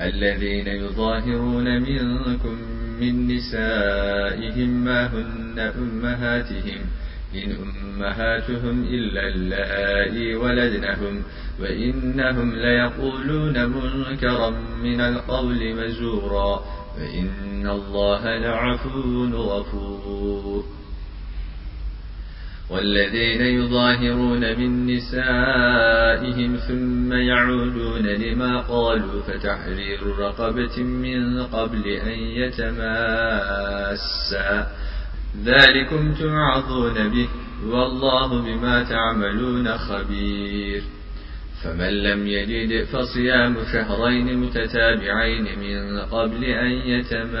الذين يظاهرون منكم من نسائهم ما هن أمهاتهم إن أمهاتهم إلا اللائي ولدنهم وإنهم ليقولون منكرا من القول مزورا فإن الله لعفو غفور. والذين يظاهرون من نسائهم ثم يعودون لما قالوا فتحرير رقبة من قبل أن يتماسا. ذلكم توعظون به والله بما تعملون خبير. فمن لم يجد فصيام شهرين متتابعين من قبل أن يتماسا.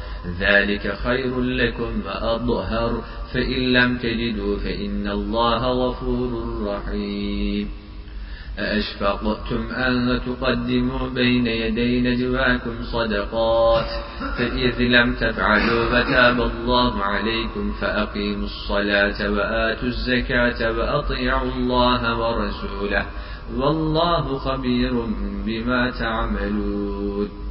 ذلك خير لكم وأظهر فإن لم تجدوا فإن الله غفور رحيم. أأشفقتم أن تقدموا بين يدي نجواكم صدقات. فإذ لم تفعلوا فتاب الله عليكم فأقيموا الصلاة وآتوا الزكاة وأطيعوا الله ورسوله. والله خبير بما تعملون.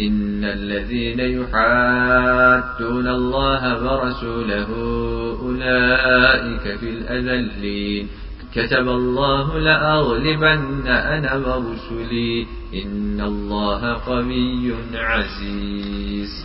إن الذين يحادون الله ورسوله أولئك في الأذلين. كتب الله لأغلبن أنا ورسلي. إن الله قوي عزيز.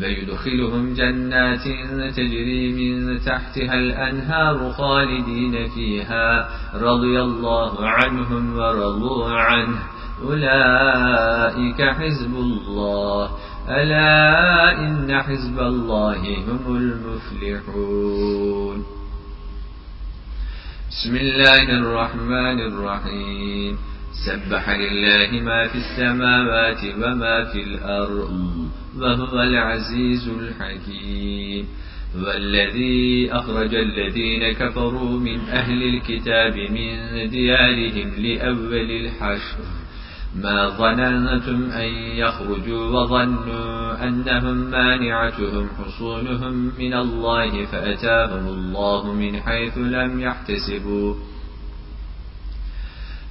فيدخلهم جنات تجري من تحتها الأنهار خالدين فيها. رضي الله عنهم ورضوا عنه. أولئك حزب الله. ألا إن حزب الله هم المفلحون. بسم الله الرحمن الرحيم. سبح لله ما في السماوات وما في الأرض. وهو العزيز الحكيم. والذي أخرج الذين كفروا من أهل الكتاب من ديارهم لأول الحشر. ما ظننتم أن يخرجوا وظنوا أنهم مانعتهم حصونهم من الله فأتاهم الله من حيث لم يحتسبوا.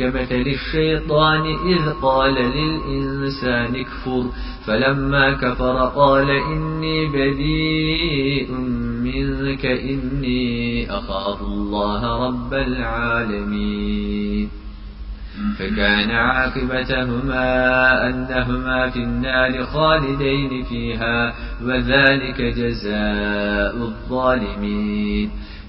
كمثل الشيطان إذ قال للإنسان اكفر فلما كفر قال إني بريء منك إني أخاف الله رب العالمين. فكان عاقبتهما أنهما في النار خالدين فيها وذلك جزاء الظالمين.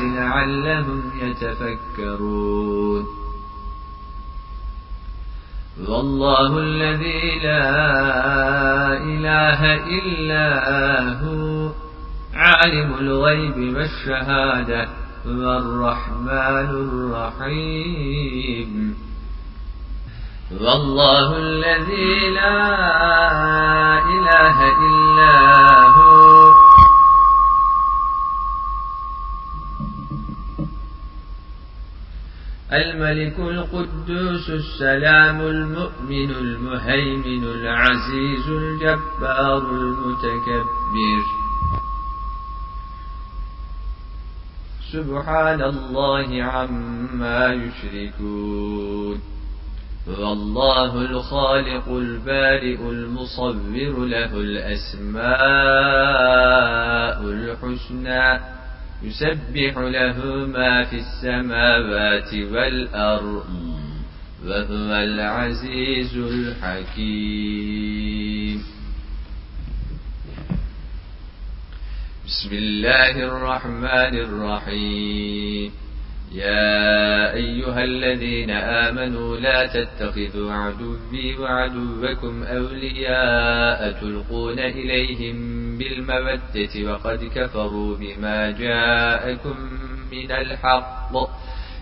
لعلهم يتفكرون. والله الذي لا إله إلا هو عالم الغيب والشهادة والرحمن الرحيم. والله الذي لا إله إلا هو الملك القدوس السلام المؤمن المهيمن العزيز الجبار المتكبر. سبحان الله عما يشركون. والله الخالق البارئ المصور له الأسماء الحسنى. يسبح له ما في السماوات والأرض وهو العزيز الحكيم. بسم الله الرحمن الرحيم. يا أيها الذين آمنوا لا تتخذوا عدوي وعدوكم أولياء تلقون إليهم بالمودة وقد كفروا بما جاءكم من الحق.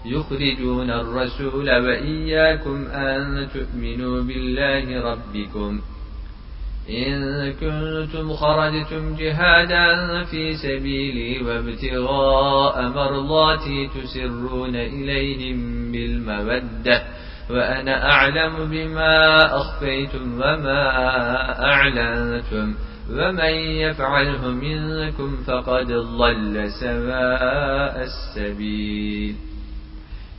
يخرجون الرسول وإياكم أن تؤمنوا بالله ربكم. إن كنتم خرجتم جهادا في سبيلي وابتغاء مرضاتي تسرون إليهم بالمودة. وأنا أعلم بما أخفيتم وما أعلنتم. ومن يفعله منكم فقد ضل سواء السبيل.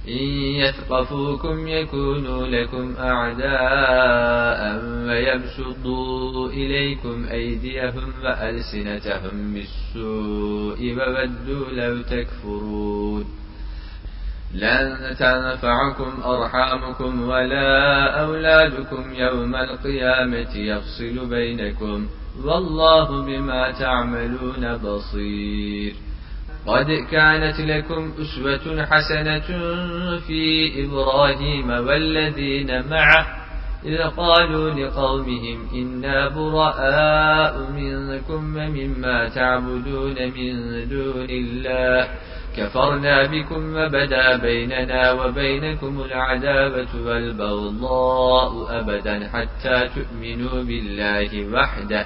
إن يثقفوكم يكونوا لكم أعداء ويبسطوا إليكم أيديهم وألسنتهم بالسوء وودوا لو تكفرون. لن تنفعكم أرحامكم ولا أولادكم يوم القيامة يفصل بينكم. والله بما تعملون بصير. قد كانت لكم أسوة حسنة في إبراهيم والذين معه. إذ قالوا لقومهم إنا براء منكم مما تعبدون من دون الله. كفرنا بكم وبدا بيننا وبينكم العدابة والبغضاء أبدا حتى تؤمنوا بالله وحده.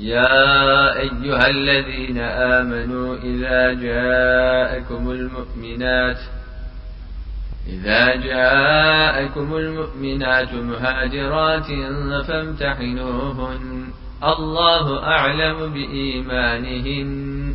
يا أيها الذين آمنوا إذا جاءكم المؤمنات إذا جاءكم المؤمنات مهاجرات فامتحنوهن. الله أعلم بإيمانهن.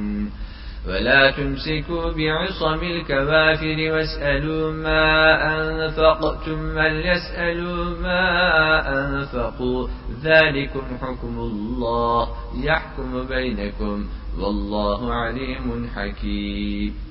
ولا تمسكوا بعصم الكوافر واسألوا ما أنفقتم من يسألوا ما أنفقوا. ذلكم حكم الله يحكم بينكم والله عليم حكيم.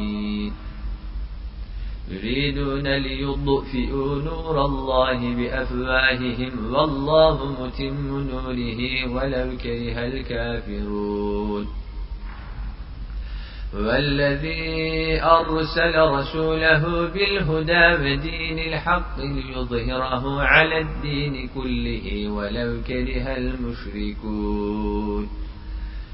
يريدون ليضفئوا نور الله بأفواههم والله متم نوره ولو كره الكافرون. والذي أرسل رسوله بالهدى ودين الحق ليظهره على الدين كله ولو كره المشركون.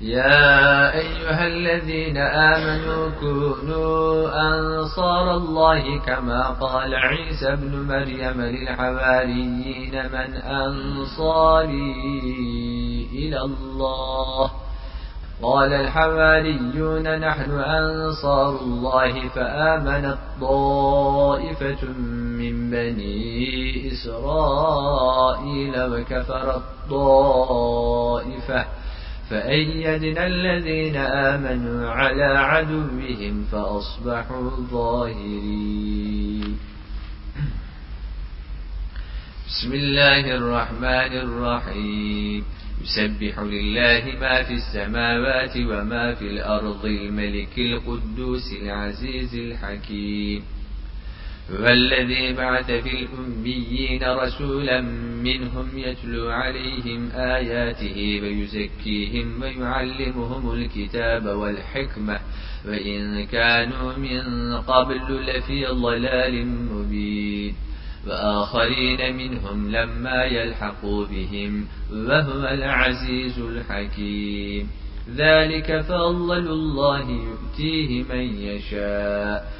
يا أيها الذين آمنوا كونوا أنصار الله كما قال عيسى ابن مريم للحواريين من أنصاري إلى الله. قال الحواريون نحن أنصار الله فآمنت طائفة من بني إسرائيل وكفرت طائفة فأيدنا الذين آمنوا على عدوهم فأصبحوا ظاهرين. بسم الله الرحمن الرحيم. يسبح لله ما في السماوات وما في الأرض الملك القدوس العزيز الحكيم. والذي بعث في الأميين رسولا منهم يتلو عليهم آياته ويزكيهم ويعلمهم الكتاب والحكمة وإن كانوا من قبل لفي ضلال مبين وآخرين منهم لما يلحقوا بهم وهو العزيز الحكيم ذلك فضل الله يؤتيه من يشاء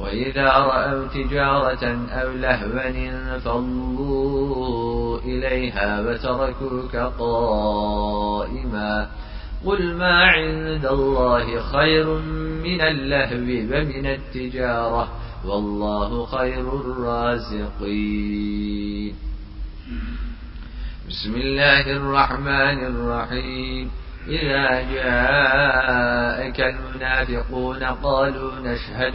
وإذا رأوا تجارة أو لهوا فضوا إليها وتركوك قائما قل ما عند الله خير من اللهو ومن التجارة والله خير الرازقين. بسم الله الرحمن الرحيم. إذا جاءك المنافقون قالوا نشهد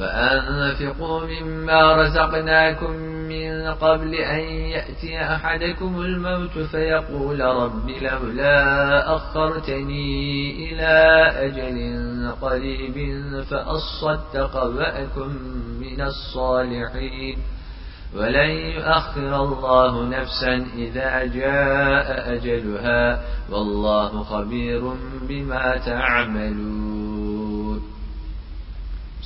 فأنفقوا مما رزقناكم من قبل أن يأتي أحدكم الموت فيقول رب لولا أخرتني إلى أجل قريب فأصدق وأكن من الصالحين. ولن يؤخر الله نفسا إذا جاء أجلها. والله خبير بما تعملون.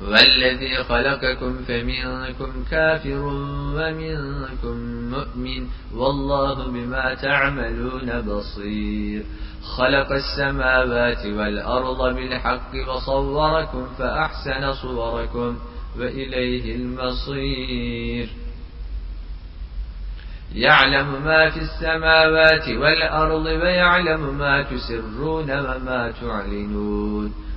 والذي خلقكم فمنكم كافر ومنكم مؤمن والله بما تعملون بصير. خلق السماوات والأرض بالحق وصوركم فأحسن صوركم وإليه المصير. يعلم ما في السماوات والأرض ويعلم ما تسرون وما تعلنون.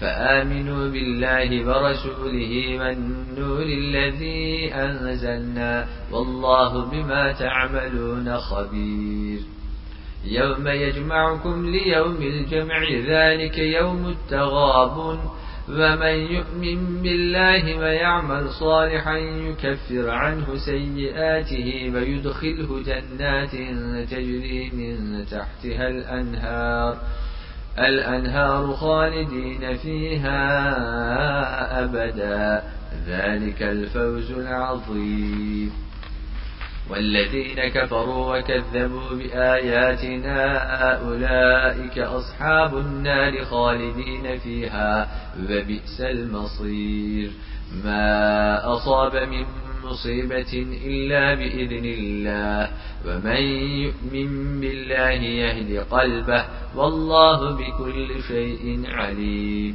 فآمنوا بالله ورسوله والنور الذي أنزلنا والله بما تعملون خبير. يوم يجمعكم ليوم الجمع ذلك يوم التغابن. ومن يؤمن بالله ويعمل صالحا يكفر عنه سيئاته ويدخله جنات تجري من تحتها الأنهار. الأنهار خالدين فيها أبدا. ذلك الفوز العظيم. والذين كفروا وكذبوا بآياتنا أولئك أصحاب النار خالدين فيها. وبئس المصير. ما أصاب من مصيبة إلا بإذن الله. ومن يؤمن بالله يهد قلبه والله بكل شيء عليم.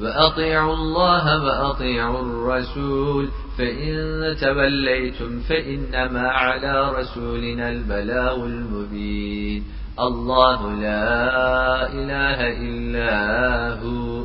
وأطيعوا الله وأطيعوا الرسول فإن توليتم فإنما على رسولنا البلاغ المبين. الله لا إله إلا هو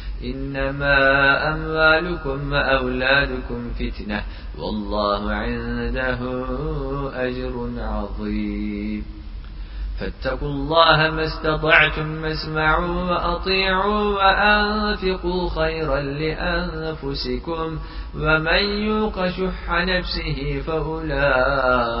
إنما أموالكم وأولادكم فتنة والله عنده أجر عظيم. فاتقوا الله ما استطعتم اسمعوا وأطيعوا وأنفقوا خيرا لأنفسكم ومن يوق شح نفسه فأولئك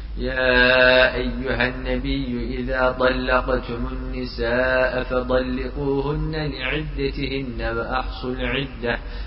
يا أيها النبي إذا طلقتم النساء فضلقوهن لعدتهن وأحصوا العدة.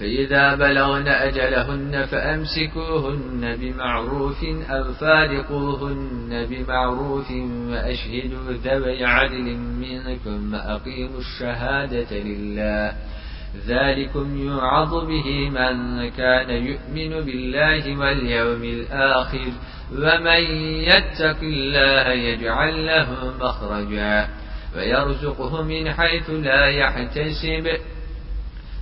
فإذا بلغن أجلهن فأمسكوهن بمعروف أو فارقوهن بمعروف وأشهدوا ذوي عدل منكم وأقيموا الشهادة لله. ذلكم يوعظ به من كان يؤمن بالله واليوم الآخر ومن يتق الله يجعل له مخرجا ويرزقه من حيث لا يحتسب.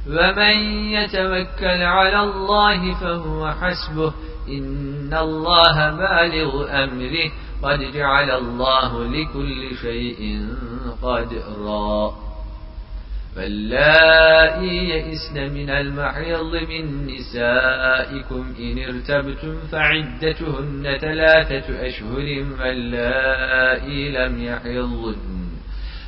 ومن يتوكل على الله فهو حسبه. إن الله بالغ أمره. قد جعل الله لكل شيء قدرا. فاللائي يئسن من المحيض من نسائكم إن ارتبتم فعدتهن ثلاثة أشهر واللائي لم يحضن.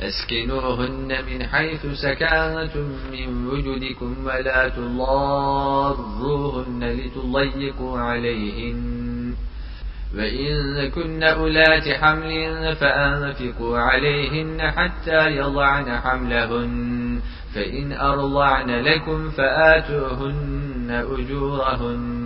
أسكنوهن من حيث سكانتم من وجدكم ولا تضاروهن لتضيقوا عليهن. وإن كن أولات حمل فأنفقوا عليهن حتى يضعن حملهن. فإن أرضعن لكم فآتوهن أجورهن.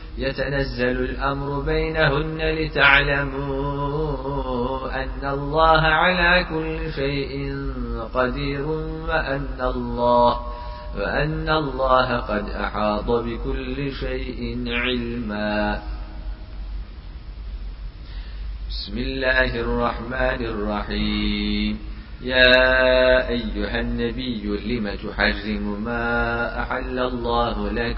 يتنزل الأمر بينهن لتعلموا أن الله على كل شيء قدير وأن الله وأن الله قد أحاط بكل شيء علما. بسم الله الرحمن الرحيم. يا أيها النبي لم تحرم ما أحل الله لك؟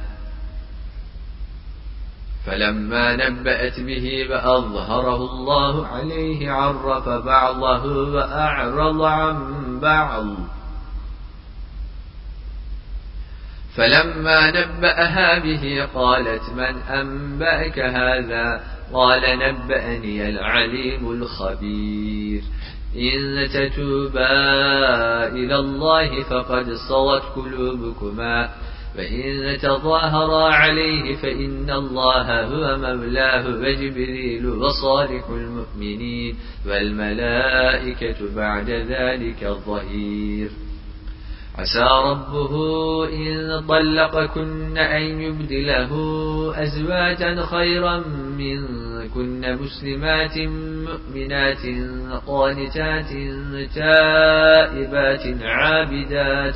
فلما نبأت به وأظهره الله عليه عرف بعضه وأعرض عن بعض. فلما نبأها به قالت من أنبأك هذا؟ قال نبأني العليم الخبير. إن تتوبا إلى الله فقد صوت قلوبكما فإن تظاهرا عليه فإن الله هو مولاه وجبريل وصالح المؤمنين والملائكة بعد ذلك الظهير. عسى ربه إن طلقكن أن يبدله أزواجا خيرا منكن مسلمات مؤمنات قانتات تائبات عابدات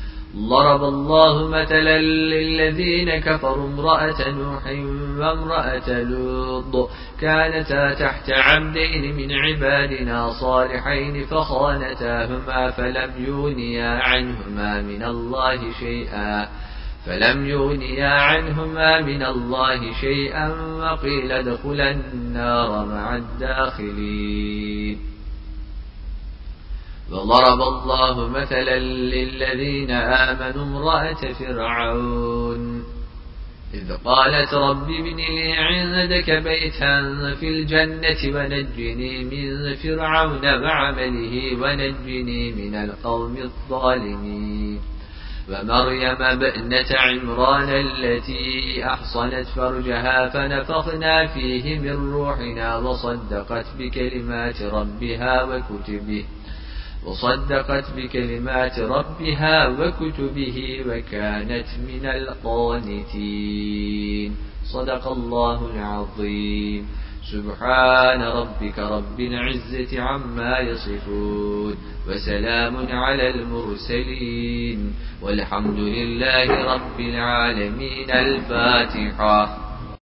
ضرب الله مثلا للذين كفروا امرأة نوح وامرأة لوط كانتا تحت عبدين من عبادنا صالحين فخانتاهما فلم يونيا عنهما من الله شيئا فلم يونيا عنهما من الله شيئا وقيل ادخلا النار مع الداخلين وضرب الله مثلا للذين آمنوا امرأة فرعون. إذ قالت رب ابن لي عندك بيتا في الجنة ونجني من فرعون وعمله ونجني من القوم الظالمين. ومريم بئنة عمران التي أحصنت فرجها فنفخنا فيه من روحنا وصدقت بكلمات ربها وكتبه. وصدقت بكلمات ربها وكتبه وكانت من القانتين. صدق الله العظيم. سبحان ربك رب العزة عما يصفون وسلام على المرسلين. والحمد لله رب العالمين. الفاتحة.